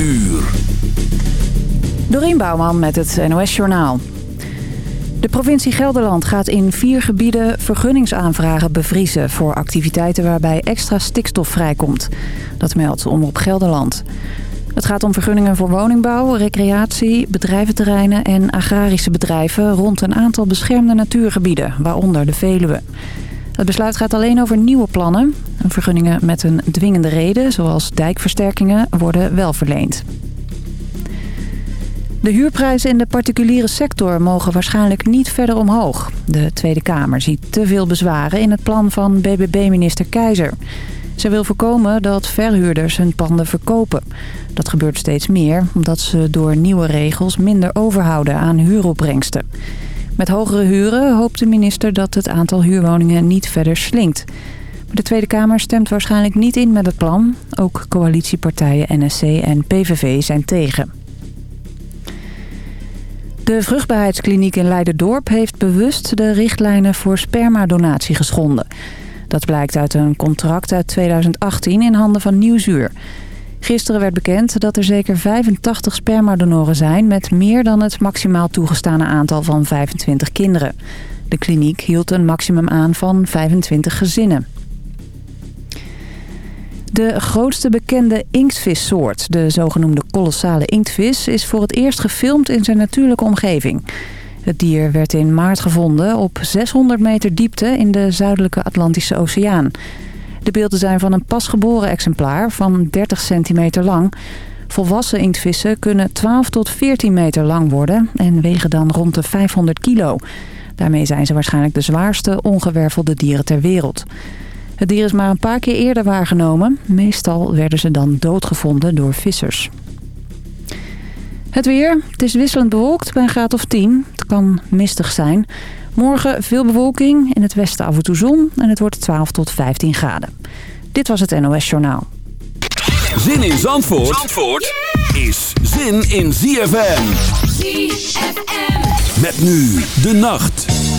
uur. Dorien Bouwman met het NOS Journaal. De provincie Gelderland gaat in vier gebieden vergunningsaanvragen bevriezen... voor activiteiten waarbij extra stikstof vrijkomt. Dat meldt Omroep Gelderland. Het gaat om vergunningen voor woningbouw, recreatie, bedrijventerreinen... en agrarische bedrijven rond een aantal beschermde natuurgebieden, waaronder de Veluwe. Het besluit gaat alleen over nieuwe plannen. Vergunningen met een dwingende reden, zoals dijkversterkingen, worden wel verleend. De huurprijzen in de particuliere sector mogen waarschijnlijk niet verder omhoog. De Tweede Kamer ziet te veel bezwaren in het plan van BBB-minister Keizer. Ze wil voorkomen dat verhuurders hun panden verkopen. Dat gebeurt steeds meer omdat ze door nieuwe regels minder overhouden aan huuropbrengsten. Met hogere huren hoopt de minister dat het aantal huurwoningen niet verder slinkt. De Tweede Kamer stemt waarschijnlijk niet in met het plan. Ook coalitiepartijen NSC en PVV zijn tegen. De vruchtbaarheidskliniek in Leiderdorp heeft bewust de richtlijnen voor spermadonatie geschonden. Dat blijkt uit een contract uit 2018 in handen van Nieuwsuur. Gisteren werd bekend dat er zeker 85 spermadonoren zijn... met meer dan het maximaal toegestane aantal van 25 kinderen. De kliniek hield een maximum aan van 25 gezinnen. De grootste bekende inktvissoort, de zogenoemde kolossale inktvis... is voor het eerst gefilmd in zijn natuurlijke omgeving. Het dier werd in maart gevonden op 600 meter diepte in de zuidelijke Atlantische Oceaan. De beelden zijn van een pasgeboren exemplaar van 30 centimeter lang. Volwassen inktvissen kunnen 12 tot 14 meter lang worden en wegen dan rond de 500 kilo. Daarmee zijn ze waarschijnlijk de zwaarste ongewervelde dieren ter wereld. Het dier is maar een paar keer eerder waargenomen. Meestal werden ze dan doodgevonden door vissers. Het weer. Het is wisselend bewolkt bij een graad of 10. Het kan mistig zijn. Morgen veel bewolking, in het westen af en toe zon en het wordt 12 tot 15 graden. Dit was het NOS Journaal. Zin in Zandvoort, Zandvoort is zin in ZFM. ZFM. Met nu de nacht.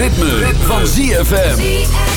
Ritme, van ZFM.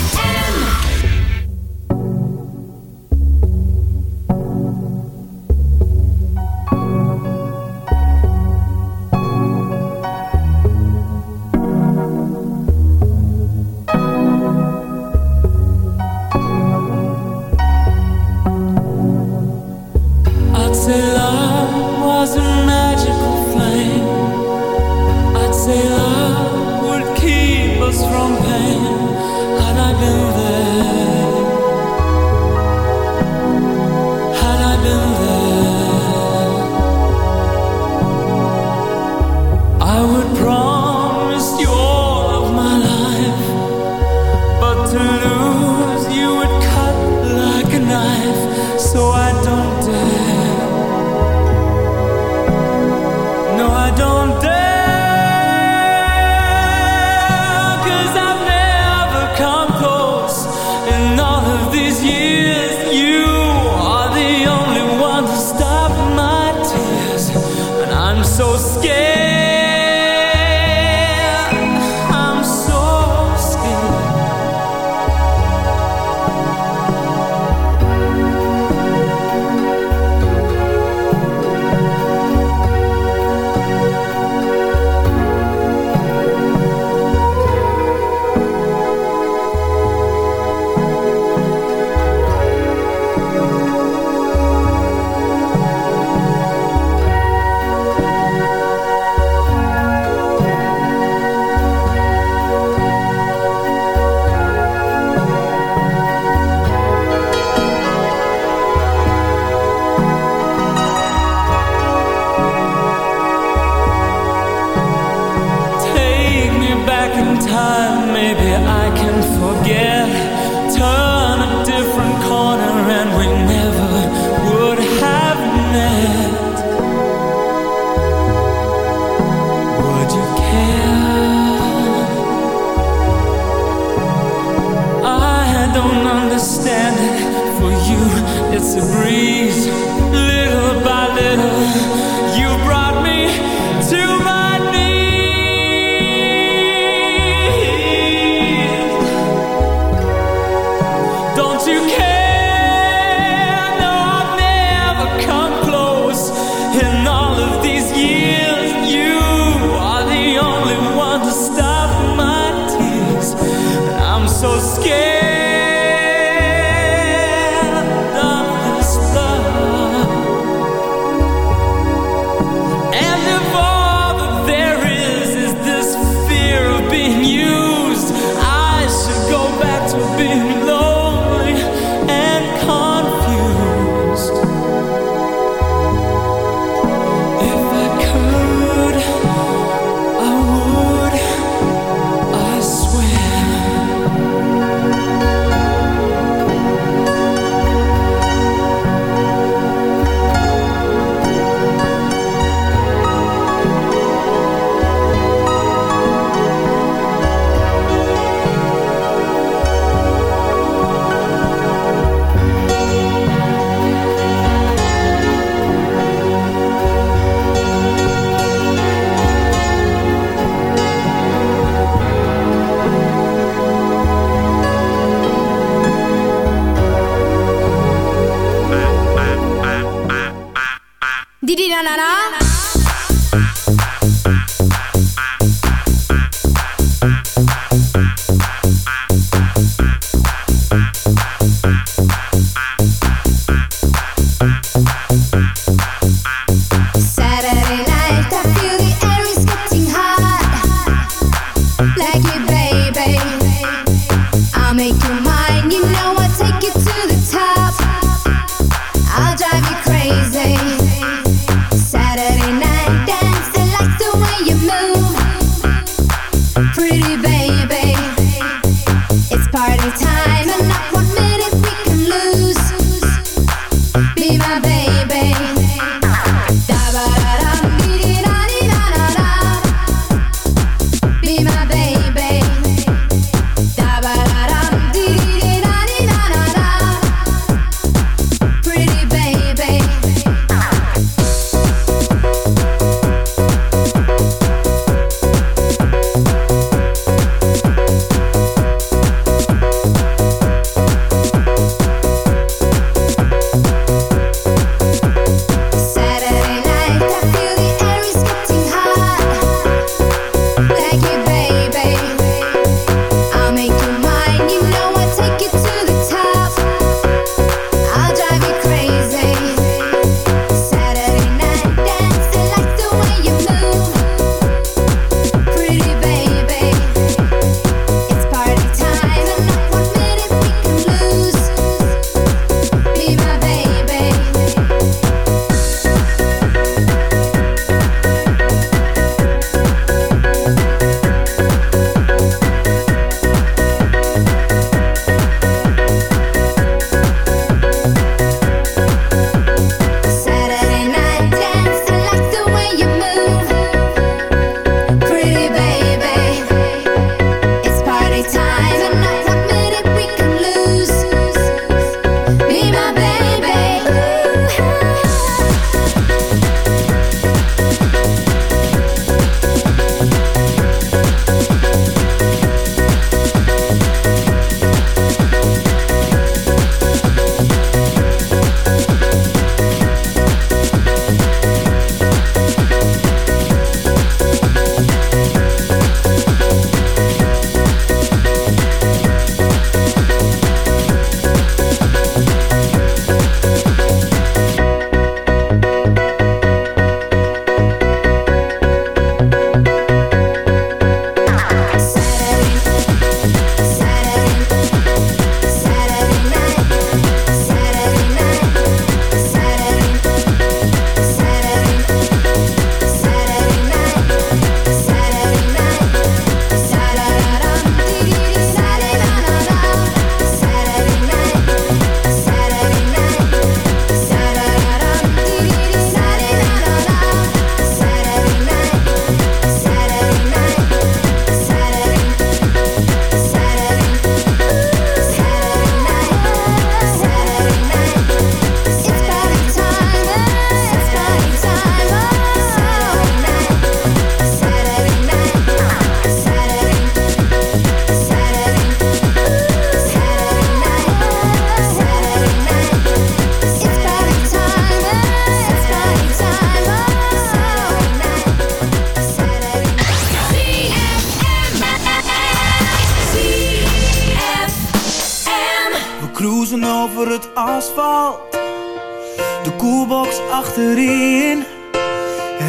Achterin.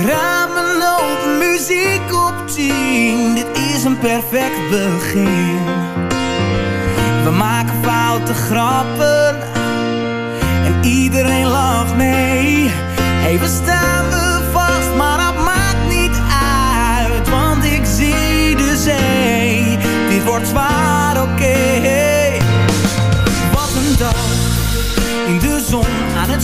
Ramen open, muziek op tien. Dit is een perfect begin. We maken foute grappen. En iedereen lacht mee. Staan we vast,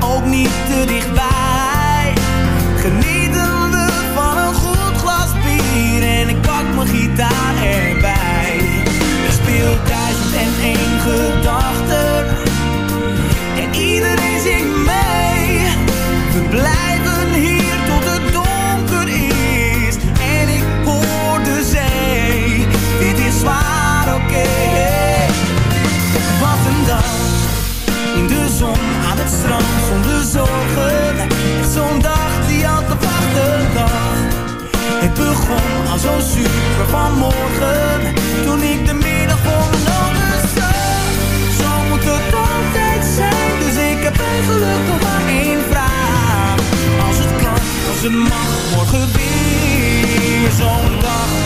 ook niet te dichtbij. Genieten we van een goed glas bier en ik pak mijn gitaar erbij. Er speelt duizend en één gedachten en iedereen zingt mee. We blijven hier tot het donker is en ik hoor de zee. Dit is zwaar, oké. Wat een dag in de zon het zonder zorgen. Zo'n dag die al te wachten lag. Het begon al zo super vanmorgen. Toen ik de middag voor mijn ogen zag. Zo moet het altijd zijn. Dus ik heb eigenlijk nog maar één vraag. Als het kan, als het mag, morgen weer zo'n dag.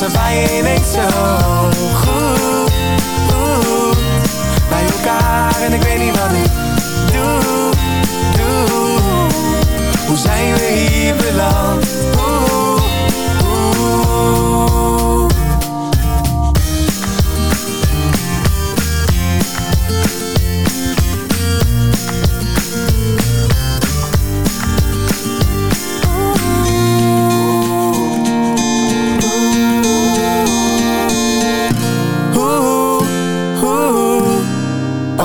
Er bij ineens zo goed, oeh Bij elkaar en ik weet niet wat ik doe, doe. Hoe zijn we hier beland?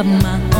of my own,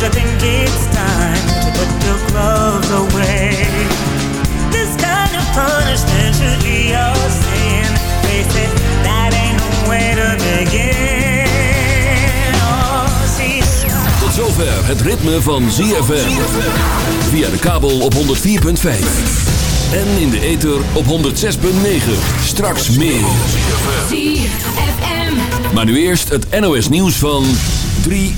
Don't you think it's time to put your gloves away? This kind of punishment should be your sin. Face it, that ain't no way to begin. Oh, see. Tot zover het ritme van ZFM. Via de kabel op 104.5. En in de ether op 106.9. Straks meer. Maar nu eerst het NOS nieuws van 3